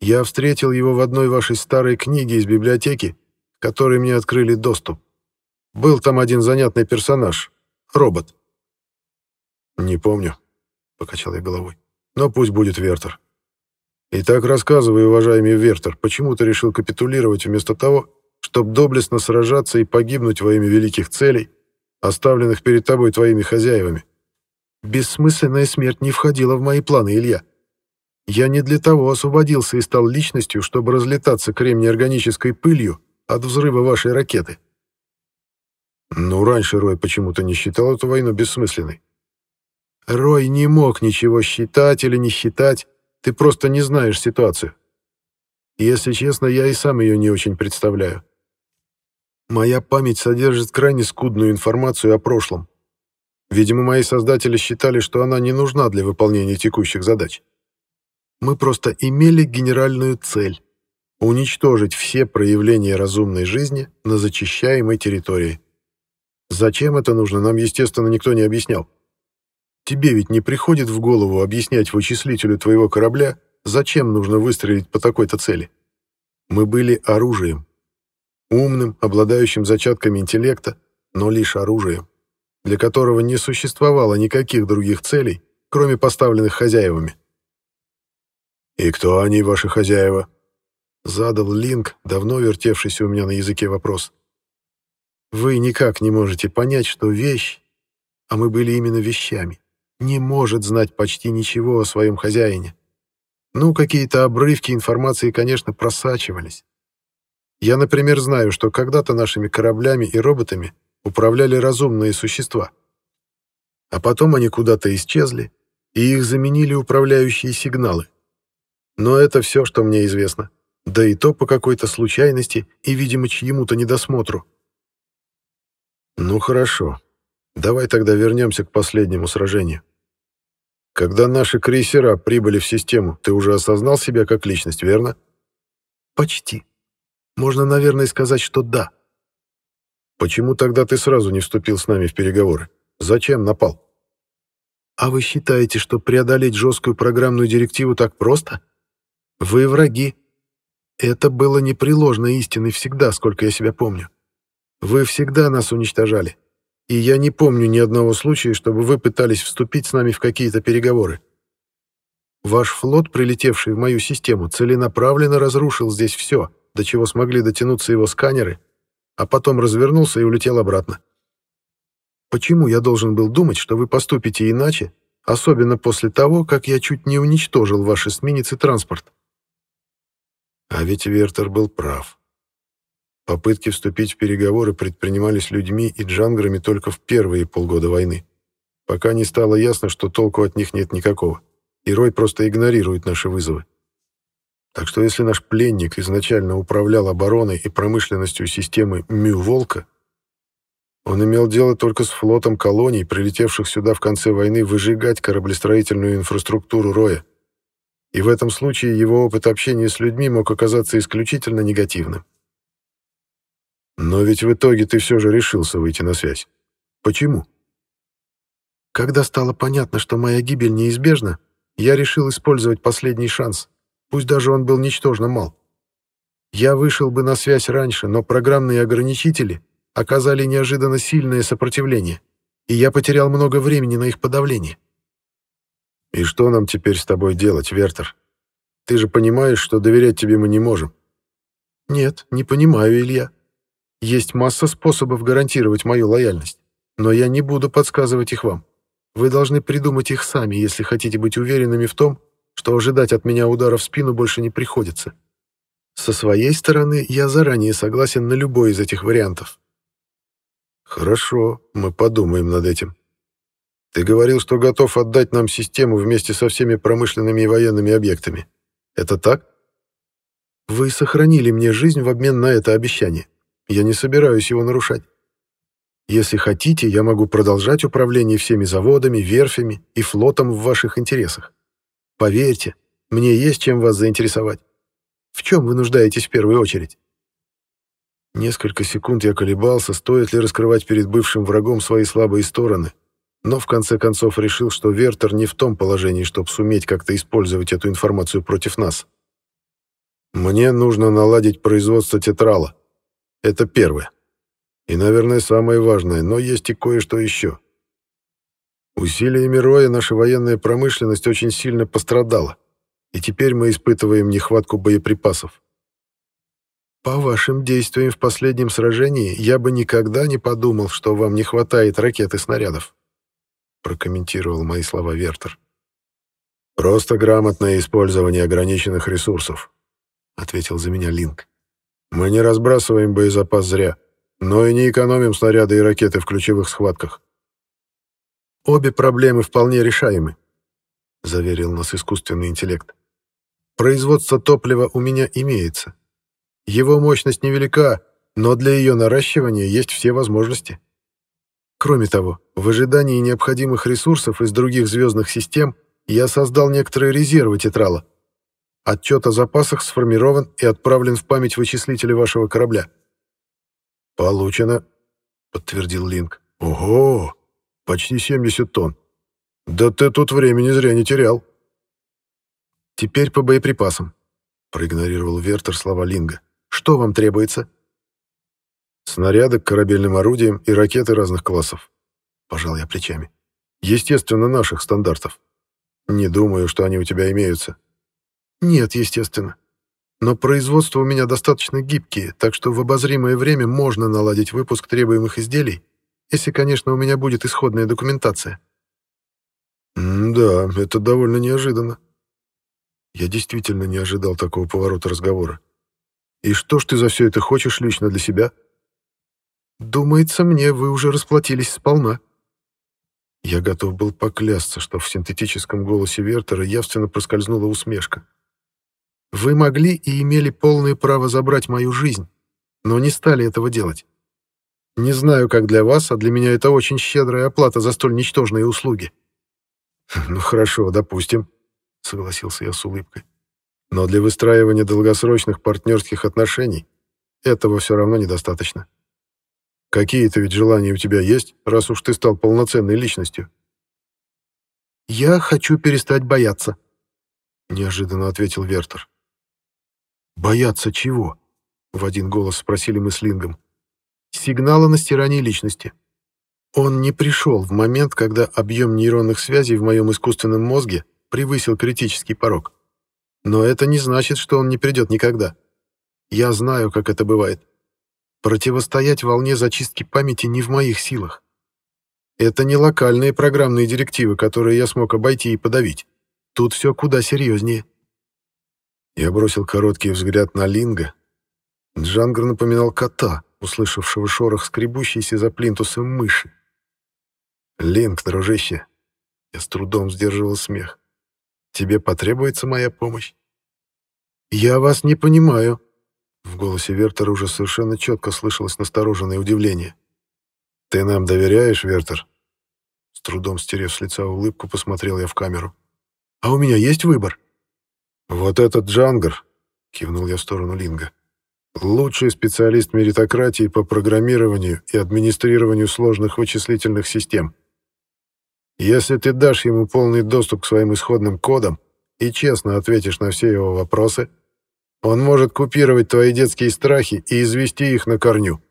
Я встретил его в одной вашей старой книге из библиотеки, которой мне открыли доступ. Был там один занятный персонаж. Робот. «Не помню», — покачал я головой. «Но пусть будет Вертер. Итак, рассказывай, уважаемый Вертер, почему ты решил капитулировать вместо того, чтобы доблестно сражаться и погибнуть во имя великих целей, оставленных перед тобой твоими хозяевами?» «Бессмысленная смерть не входила в мои планы, Илья. Я не для того освободился и стал личностью, чтобы разлетаться кремнеорганической пылью от взрыва вашей ракеты». «Ну, раньше Рой почему-то не считал эту войну бессмысленной». «Рой не мог ничего считать или не считать, ты просто не знаешь ситуацию. если честно, я и сам ее не очень представляю. Моя память содержит крайне скудную информацию о прошлом. Видимо, мои создатели считали, что она не нужна для выполнения текущих задач. Мы просто имели генеральную цель — уничтожить все проявления разумной жизни на зачищаемой территории. Зачем это нужно, нам, естественно, никто не объяснял. Тебе ведь не приходит в голову объяснять вычислителю твоего корабля, зачем нужно выстрелить по такой-то цели. Мы были оружием. Умным, обладающим зачатками интеллекта, но лишь оружием, для которого не существовало никаких других целей, кроме поставленных хозяевами. «И кто они, ваши хозяева?» Задал Линк, давно вертевшийся у меня на языке вопрос. Вы никак не можете понять, что вещь, а мы были именно вещами, не может знать почти ничего о своем хозяине. Ну, какие-то обрывки информации, конечно, просачивались. Я, например, знаю, что когда-то нашими кораблями и роботами управляли разумные существа. А потом они куда-то исчезли, и их заменили управляющие сигналы. Но это все, что мне известно. Да и то по какой-то случайности и, видимо, чьему-то недосмотру. Ну хорошо. Давай тогда вернемся к последнему сражению. Когда наши крейсера прибыли в систему, ты уже осознал себя как личность, верно? Почти. Можно, наверное, сказать, что да. Почему тогда ты сразу не вступил с нами в переговоры? Зачем напал? А вы считаете, что преодолеть жесткую программную директиву так просто? Вы враги. Это было непреложной истиной всегда, сколько я себя помню. Вы всегда нас уничтожали. И я не помню ни одного случая, чтобы вы пытались вступить с нами в какие-то переговоры. Ваш флот, прилетевший в мою систему, целенаправленно разрушил здесь все, до чего смогли дотянуться его сканеры, а потом развернулся и улетел обратно. Почему я должен был думать, что вы поступите иначе, особенно после того, как я чуть не уничтожил ваш эсминец и транспорт? А ведь Вертер был прав. Попытки вступить в переговоры предпринимались людьми и джанграми только в первые полгода войны, пока не стало ясно, что толку от них нет никакого, и Рой просто игнорирует наши вызовы. Так что если наш пленник изначально управлял обороной и промышленностью системы Мю-Волка, он имел дело только с флотом колоний, прилетевших сюда в конце войны выжигать кораблестроительную инфраструктуру Роя и в этом случае его опыт общения с людьми мог оказаться исключительно негативным. Но ведь в итоге ты все же решился выйти на связь. Почему? Когда стало понятно, что моя гибель неизбежна, я решил использовать последний шанс, пусть даже он был ничтожно мал. Я вышел бы на связь раньше, но программные ограничители оказали неожиданно сильное сопротивление, и я потерял много времени на их подавление. «И что нам теперь с тобой делать, Вертер? Ты же понимаешь, что доверять тебе мы не можем». «Нет, не понимаю, Илья. Есть масса способов гарантировать мою лояльность, но я не буду подсказывать их вам. Вы должны придумать их сами, если хотите быть уверенными в том, что ожидать от меня удара в спину больше не приходится. Со своей стороны, я заранее согласен на любой из этих вариантов». «Хорошо, мы подумаем над этим. Ты говорил, что готов отдать нам систему вместе со всеми промышленными и военными объектами. Это так?» «Вы сохранили мне жизнь в обмен на это обещание. Я не собираюсь его нарушать. Если хотите, я могу продолжать управление всеми заводами, верфями и флотом в ваших интересах. Поверьте, мне есть чем вас заинтересовать. В чем вы нуждаетесь в первую очередь?» Несколько секунд я колебался, стоит ли раскрывать перед бывшим врагом свои слабые стороны, но в конце концов решил, что Вертер не в том положении, чтобы суметь как-то использовать эту информацию против нас. Мне нужно наладить производство тетрала. Это первое. И, наверное, самое важное, но есть и кое-что еще. Усилиями Роя наша военная промышленность очень сильно пострадала, и теперь мы испытываем нехватку боеприпасов. По вашим действиям в последнем сражении я бы никогда не подумал, что вам не хватает ракет и снарядов, прокомментировал мои слова Вертер. Просто грамотное использование ограниченных ресурсов, ответил за меня Линк. Мы не разбрасываем боезапас зря но и не экономим снаряды и ракеты в ключевых схватках. Обе проблемы вполне решаемы, заверил нас искусственный интеллект. Производство топлива у меня имеется. Его мощность невелика, но для ее наращивания есть все возможности. Кроме того, в ожидании необходимых ресурсов из других звездных систем я создал некоторые резервы тетрала. Отчет о запасах сформирован и отправлен в память вычислителя вашего корабля. «Получено», — подтвердил Линк. «Ого! Почти 70 тонн. Да ты тут времени зря не терял». «Теперь по боеприпасам», — проигнорировал Вертер слова Линга. «Что вам требуется?» «Снаряды к корабельным орудиям и ракеты разных классов», — пожал я плечами. «Естественно, наших стандартов. Не думаю, что они у тебя имеются». «Нет, естественно. Но производство у меня достаточно гибкие, так что в обозримое время можно наладить выпуск требуемых изделий, если, конечно, у меня будет исходная документация. «Да, это довольно неожиданно. Я действительно не ожидал такого поворота разговора. И что ж ты за все это хочешь лично для себя?» «Думается мне, вы уже расплатились сполна». Я готов был поклясться, что в синтетическом голосе Вертера явственно проскользнула усмешка. Вы могли и имели полное право забрать мою жизнь, но не стали этого делать. Не знаю, как для вас, а для меня это очень щедрая оплата за столь ничтожные услуги». «Ну хорошо, допустим», — согласился я с улыбкой. «Но для выстраивания долгосрочных партнерских отношений этого все равно недостаточно. Какие-то ведь желания у тебя есть, раз уж ты стал полноценной личностью?» «Я хочу перестать бояться», — неожиданно ответил Вертер. «Бояться чего?» — в один голос спросили мы с Лингом. «Сигнала на стирание личности. Он не пришел в момент, когда объем нейронных связей в моем искусственном мозге превысил критический порог. Но это не значит, что он не придет никогда. Я знаю, как это бывает. Противостоять волне зачистки памяти не в моих силах. Это не локальные программные директивы, которые я смог обойти и подавить. Тут все куда серьезнее. Я бросил короткий взгляд на Линга. Джангар напоминал кота, услышавшего шорох скребущейся за плинтусом мыши. «Линг, дружище!» Я с трудом сдерживал смех. «Тебе потребуется моя помощь?» «Я вас не понимаю». В голосе Вертера уже совершенно четко слышалось настороженное удивление. «Ты нам доверяешь, Вертер?» С трудом стерев с лица улыбку, посмотрел я в камеру. «А у меня есть выбор?» «Вот этот Джангар», — кивнул я в сторону Линга. Лучший специалист меритократии по программированию и администрированию сложных вычислительных систем. Если ты дашь ему полный доступ к своим исходным кодам и честно ответишь на все его вопросы, он может купировать твои детские страхи и извести их на корню.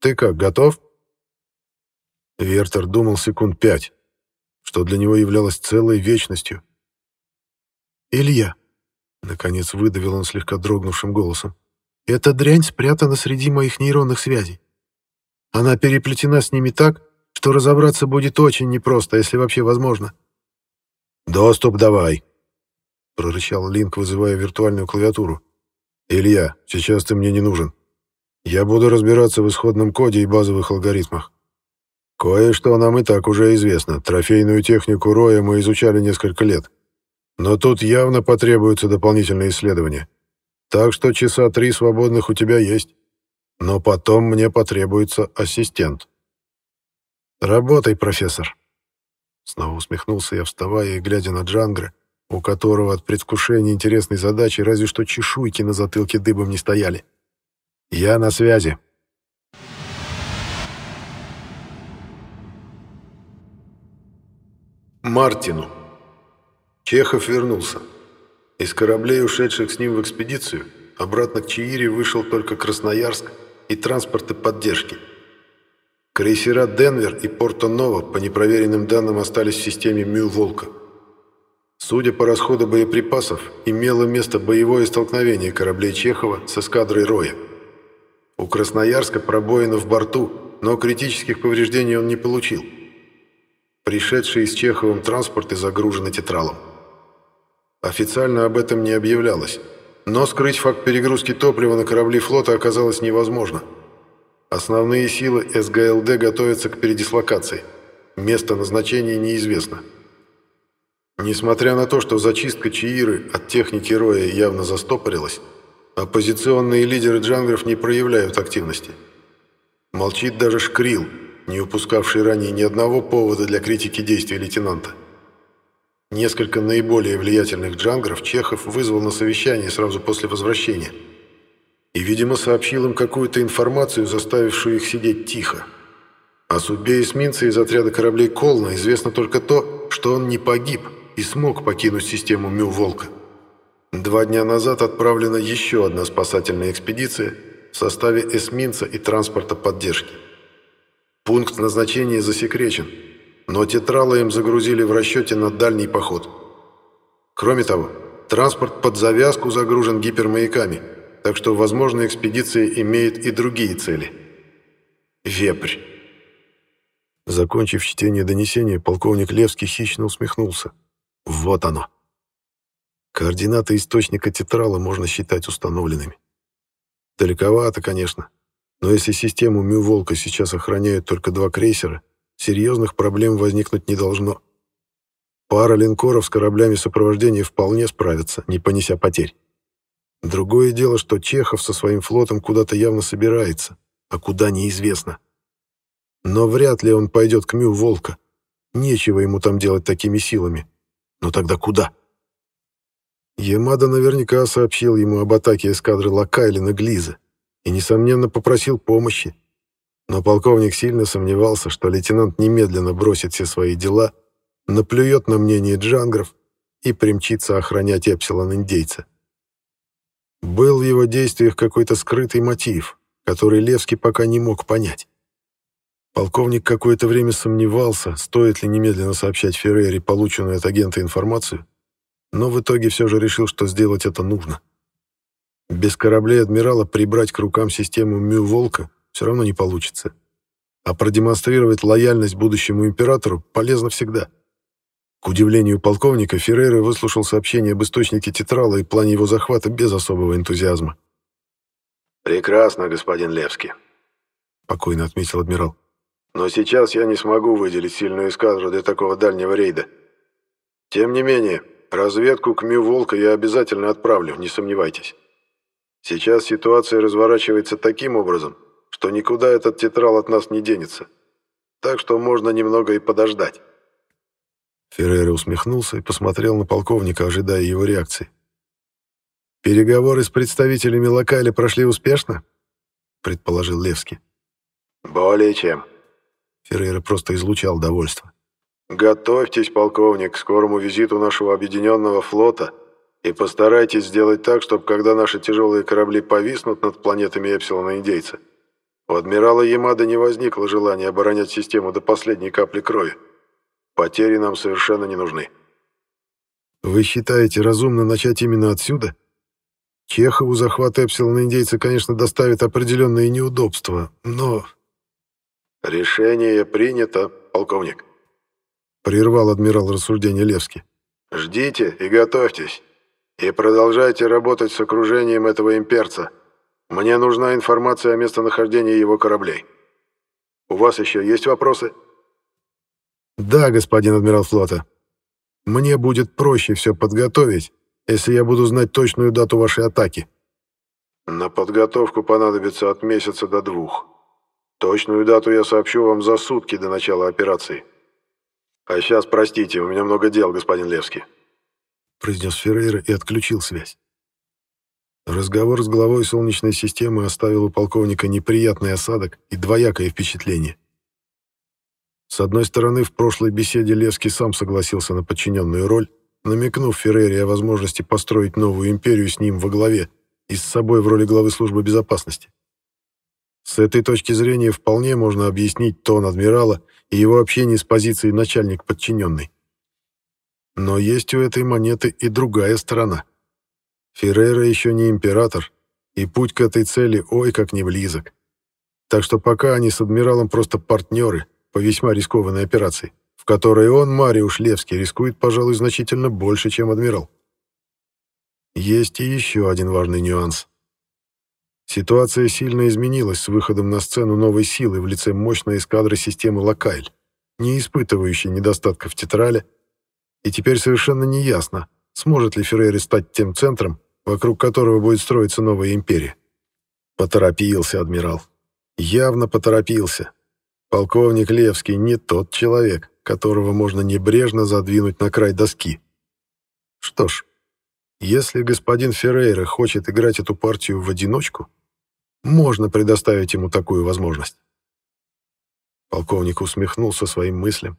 Ты как, готов?» Вертер думал секунд пять, что для него являлось целой вечностью. «Илья», — наконец выдавил он слегка дрогнувшим голосом, — «эта дрянь спрятана среди моих нейронных связей. Она переплетена с ними так, что разобраться будет очень непросто, если вообще возможно». «Доступ давай», — прорычал Линк, вызывая виртуальную клавиатуру. «Илья, сейчас ты мне не нужен. Я буду разбираться в исходном коде и базовых алгоритмах. Кое-что нам и так уже известно. Трофейную технику Роя мы изучали несколько лет. Но тут явно потребуются дополнительные исследования. Так что часа три свободных у тебя есть. Но потом мне потребуется ассистент. «Работай, профессор!» Снова усмехнулся я, вставая и глядя на Джангра, у которого от предвкушения интересной задачи разве что чешуйки на затылке дыбом не стояли. «Я на связи!» Мартину. Чехов вернулся. Из кораблей, ушедших с ним в экспедицию, обратно к Чаире вышел только Красноярск и транспорты поддержки. Крейсера «Денвер» и «Порто-Ново» по непроверенным данным остались в системе «Мю-Волка». Судя по расходу боеприпасов, имело место боевое столкновение кораблей Чехова с эскадрой «Роя». У Красноярска пробоина в борту, но критических повреждений он не получил. Пришедшие с Чеховым транспорты загружены тетралом. Официально об этом не объявлялось, но скрыть факт перегрузки топлива на корабли флота оказалось невозможно. Основные силы СГЛД готовятся к передислокации. Место назначения неизвестно. Несмотря на то, что зачистка Чаиры от техники Роя явно застопорилась, оппозиционные лидеры джангров не проявляют активности. Молчит даже Шкрил – не упускавший ранее ни одного повода для критики действий лейтенанта. Несколько наиболее влиятельных джангров Чехов вызвал на совещание сразу после возвращения и, видимо, сообщил им какую-то информацию, заставившую их сидеть тихо. О судьбе эсминца из отряда кораблей Колна известно только то, что он не погиб и смог покинуть систему Мю-Волка. Два дня назад отправлена еще одна спасательная экспедиция в составе эсминца и транспорта поддержки. Пункт назначения засекречен, но тетралы им загрузили в расчете на дальний поход. Кроме того, транспорт под завязку загружен гипермаяками, так что, возможно, экспедиция имеет и другие цели. Вепрь. Закончив чтение донесения, полковник Левский хищно усмехнулся. Вот оно. Координаты источника тетрала можно считать установленными. Далековато, конечно, но если систему Мю-Волка сейчас охраняют только два крейсера, серьезных проблем возникнуть не должно. Пара линкоров с кораблями сопровождения вполне справятся, не понеся потерь. Другое дело, что Чехов со своим флотом куда-то явно собирается, а куда неизвестно. Но вряд ли он пойдет к Мю-Волка. Нечего ему там делать такими силами. Но тогда куда? Ямада наверняка сообщил ему об атаке эскадры Лакайли на Глиза и, несомненно, попросил помощи. Но полковник сильно сомневался, что лейтенант немедленно бросит все свои дела, наплюет на мнение джангров и примчится охранять Эпсилон-индейца. Был в его действиях какой-то скрытый мотив, который Левский пока не мог понять. Полковник какое-то время сомневался, стоит ли немедленно сообщать Феррере полученную от агента информацию, но в итоге все же решил, что сделать это нужно. Без кораблей адмирала прибрать к рукам систему Мю-Волка все равно не получится. А продемонстрировать лояльность будущему императору полезно всегда. К удивлению полковника, Феррейра выслушал сообщение об источнике Тетрала и плане его захвата без особого энтузиазма. «Прекрасно, господин Левский», — спокойно отметил адмирал. «Но сейчас я не смогу выделить сильную эскадру для такого дальнего рейда. Тем не менее, разведку к Мю-Волка я обязательно отправлю, не сомневайтесь». Сейчас ситуация разворачивается таким образом, что никуда этот тетрал от нас не денется. Так что можно немного и подождать». Феррера усмехнулся и посмотрел на полковника, ожидая его реакции. «Переговоры с представителями локали прошли успешно?» — предположил Левский. «Более чем». Феррейра просто излучал довольство. «Готовьтесь, полковник, к скорому визиту нашего объединенного флота и постарайтесь сделать так, чтобы когда наши тяжелые корабли повиснут над планетами Эпсилона Индейца, у адмирала Ямада не возникло желания оборонять систему до последней капли крови. Потери нам совершенно не нужны». «Вы считаете разумно начать именно отсюда?» Чехову захват Эпсилона индейца, конечно, доставит определенные неудобства, но... «Решение принято, полковник», — прервал адмирал рассуждения Левски. «Ждите и готовьтесь. И продолжайте работать с окружением этого имперца. Мне нужна информация о местонахождении его кораблей. У вас еще есть вопросы?» «Да, господин адмирал флота. Мне будет проще все подготовить, если я буду знать точную дату вашей атаки». «На подготовку понадобится от месяца до двух. Точную дату я сообщу вам за сутки до начала операции. А сейчас, простите, у меня много дел, господин Левский», — произнес Феррейра и отключил связь. Разговор с главой Солнечной системы оставил у полковника неприятный осадок и двоякое впечатление. С одной стороны, в прошлой беседе Левский сам согласился на подчиненную роль, намекнув Феррере о возможности построить новую империю с ним во главе и с собой в роли главы службы безопасности. С этой точки зрения вполне можно объяснить тон адмирала и его общение с позицией начальник-подчиненный. Но есть у этой монеты и другая сторона. Феррера еще не император, и путь к этой цели ой как не близок. Так что пока они с адмиралом просто партнеры по весьма рискованной операции которой он, Мариуш Левский, рискует, пожалуй, значительно больше, чем адмирал. Есть и еще один важный нюанс. Ситуация сильно изменилась с выходом на сцену новой силы в лице мощной эскадры системы «Локайль», не испытывающей недостатков в тетрале, и теперь совершенно неясно, сможет ли Феррери стать тем центром, вокруг которого будет строиться новая империя. Поторопился адмирал. Явно поторопился. Полковник Левский не тот человек, которого можно небрежно задвинуть на край доски. Что ж, если господин Феррейра хочет играть эту партию в одиночку, можно предоставить ему такую возможность. Полковник усмехнулся своим мыслям.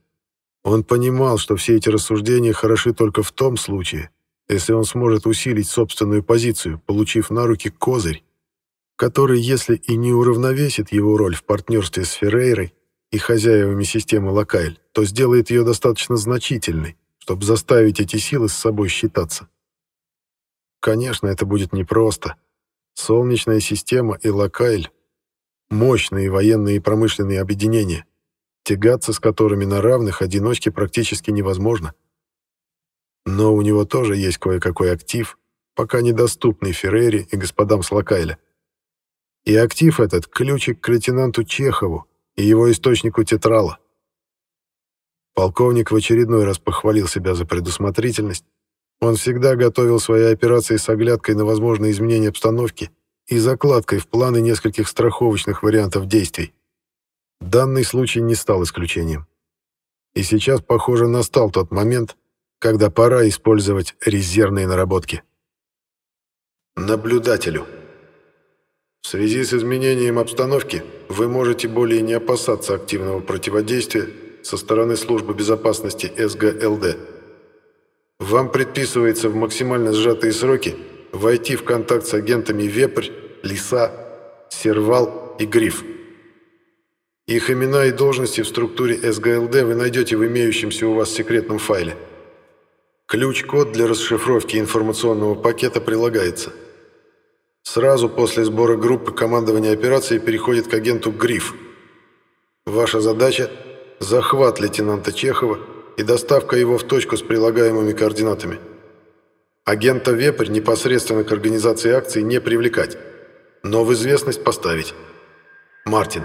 Он понимал, что все эти рассуждения хороши только в том случае, если он сможет усилить собственную позицию, получив на руки козырь, который, если и не уравновесит его роль в партнерстве с Феррейрой, и хозяевами системы Локайль, то сделает ее достаточно значительной, чтобы заставить эти силы с собой считаться. Конечно, это будет непросто. Солнечная система и Локайль — мощные военные и промышленные объединения, тягаться с которыми на равных одиночке практически невозможно. Но у него тоже есть кое-какой актив, пока недоступный Феррери и господам с Локайля. И актив этот — ключик к лейтенанту Чехову, и его источнику тетрала. Полковник в очередной раз похвалил себя за предусмотрительность. Он всегда готовил свои операции с оглядкой на возможные изменения обстановки и закладкой в планы нескольких страховочных вариантов действий. Данный случай не стал исключением. И сейчас, похоже, настал тот момент, когда пора использовать резервные наработки. Наблюдателю. В связи с изменением обстановки вы можете более не опасаться активного противодействия со стороны службы безопасности СГЛД. Вам предписывается в максимально сжатые сроки войти в контакт с агентами Вепрь, Лиса, Сервал и Гриф. Их имена и должности в структуре СГЛД вы найдете в имеющемся у вас секретном файле. Ключ-код для расшифровки информационного пакета прилагается – Сразу после сбора группы командование операции переходит к агенту «Гриф». Ваша задача – захват лейтенанта Чехова и доставка его в точку с прилагаемыми координатами. Агента «Вепрь» непосредственно к организации акции не привлекать, но в известность поставить. Мартин.